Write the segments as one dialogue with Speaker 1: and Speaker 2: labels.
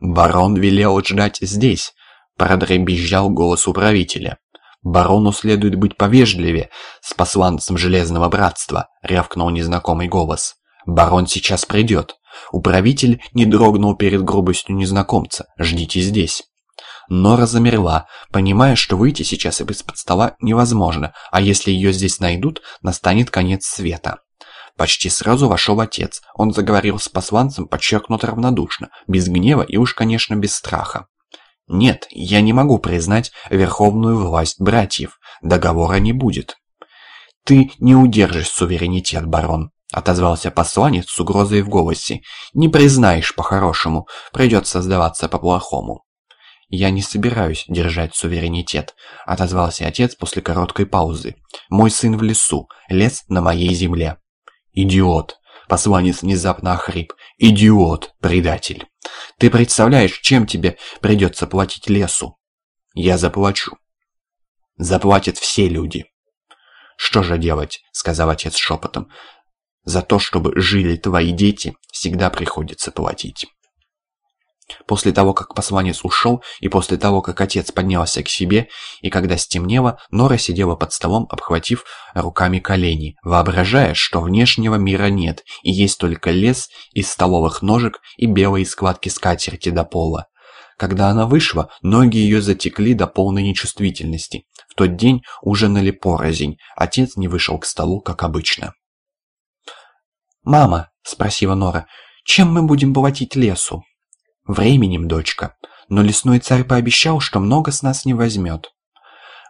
Speaker 1: «Барон велел ждать здесь», — продребезжал голос управителя. «Барону следует быть повежливее с посланцем Железного Братства», — рявкнул незнакомый голос. «Барон сейчас придет». Управитель не дрогнул перед грубостью незнакомца. «Ждите здесь». Нора замерла, понимая, что выйти сейчас из-под стола невозможно, а если ее здесь найдут, настанет конец света. Почти сразу вошел отец. Он заговорил с посланцем подчеркнуто равнодушно, без гнева и уж, конечно, без страха. «Нет, я не могу признать верховную власть братьев. Договора не будет». «Ты не удержишь суверенитет, барон», — отозвался посланец с угрозой в голосе. «Не признаешь по-хорошему, придется сдаваться по-плохому». «Я не собираюсь держать суверенитет», — отозвался отец после короткой паузы. «Мой сын в лесу, лес на моей земле». «Идиот!» — посланец внезапно охрип. «Идиот, предатель! Ты представляешь, чем тебе придется платить лесу?» «Я заплачу». «Заплатят все люди». «Что же делать?» — сказал отец шепотом. «За то, чтобы жили твои дети, всегда приходится платить». После того, как посланец ушел, и после того, как отец поднялся к себе, и когда стемнело, Нора сидела под столом, обхватив руками колени, воображая, что внешнего мира нет, и есть только лес из столовых ножек и белые складки скатерти до пола. Когда она вышла, ноги ее затекли до полной нечувствительности. В тот день ужинали порознь, отец не вышел к столу, как обычно. «Мама», — спросила Нора, — «чем мы будем платить лесу?» «Временем, дочка. Но лесной царь пообещал, что много с нас не возьмет».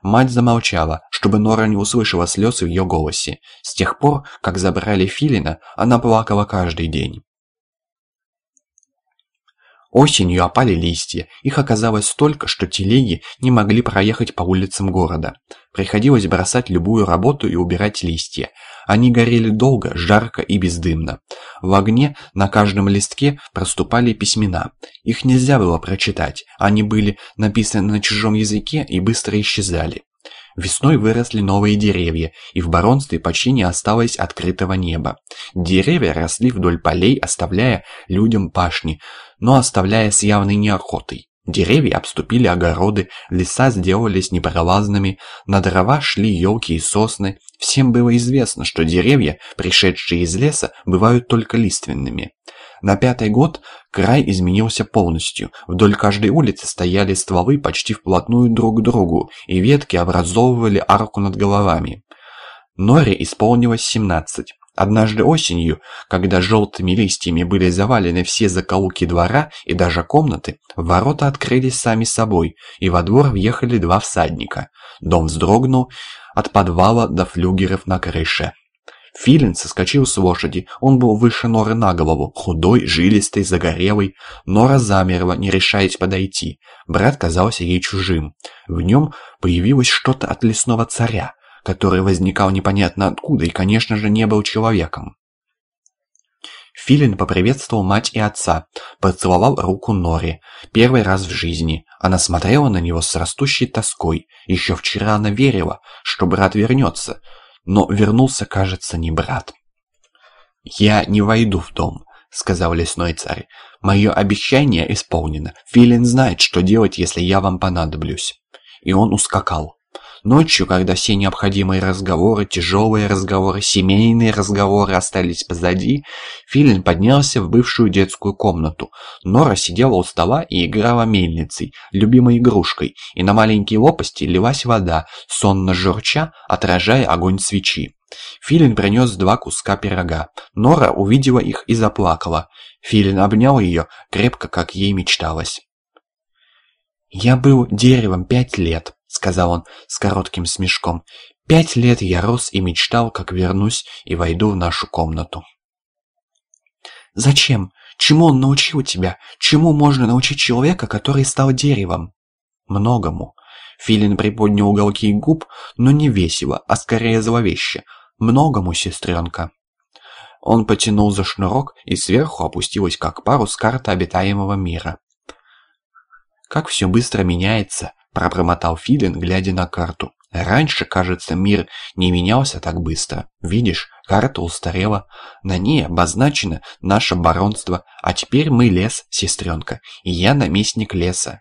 Speaker 1: Мать замолчала, чтобы Нора не услышала слез в ее голосе. С тех пор, как забрали Филина, она плакала каждый день. Осенью опали листья, их оказалось столько, что телеги не могли проехать по улицам города. Приходилось бросать любую работу и убирать листья. Они горели долго, жарко и бездымно. В огне на каждом листке проступали письмена. Их нельзя было прочитать, они были написаны на чужом языке и быстро исчезали. Весной выросли новые деревья, и в баронстве почти не осталось открытого неба. Деревья росли вдоль полей, оставляя людям пашни, но оставляя с явной неохотой. Деревья обступили огороды, леса сделались непролазными, на дрова шли елки и сосны. Всем было известно, что деревья, пришедшие из леса, бывают только лиственными. На пятый год край изменился полностью. Вдоль каждой улицы стояли стволы почти вплотную друг к другу, и ветки образовывали арку над головами. Норе исполнилось 17. Однажды осенью, когда желтыми листьями были завалены все закоулки двора и даже комнаты, ворота открылись сами собой, и во двор въехали два всадника. Дом вздрогнул от подвала до флюгеров на крыше. Филин соскочил с лошади, он был выше Норы на голову, худой, жилистый, загорелый. Нора замерла, не решаясь подойти. Брат казался ей чужим. В нем появилось что-то от лесного царя, который возникал непонятно откуда и, конечно же, не был человеком. Филин поприветствовал мать и отца, поцеловал руку Нори. Первый раз в жизни. Она смотрела на него с растущей тоской. Еще вчера она верила, что брат вернется, но вернулся, кажется, не брат. «Я не войду в дом», — сказал лесной царь. «Мое обещание исполнено. Филин знает, что делать, если я вам понадоблюсь». И он ускакал. Ночью, когда все необходимые разговоры, тяжелые разговоры, семейные разговоры остались позади, Филин поднялся в бывшую детскую комнату. Нора сидела у стола и играла мельницей, любимой игрушкой, и на маленькие лопасти лилась вода, сонно журча, отражая огонь свечи. Филин принес два куска пирога. Нора увидела их и заплакала. Филин обнял ее, крепко, как ей мечталось. «Я был деревом пять лет», — сказал он с коротким смешком. «Пять лет я рос и мечтал, как вернусь и войду в нашу комнату». «Зачем? Чему он научил тебя? Чему можно научить человека, который стал деревом?» «Многому». Филин приподнял уголки губ, но не весело, а скорее зловеще. «Многому, сестренка». Он потянул за шнурок, и сверху опустилась как парус карта обитаемого мира. «Как все быстро меняется», – пробормотал Филин, глядя на карту. «Раньше, кажется, мир не менялся так быстро. Видишь, Карта устарела, на ней обозначено наше баронство, а теперь мы лес, сестренка, и я наместник леса.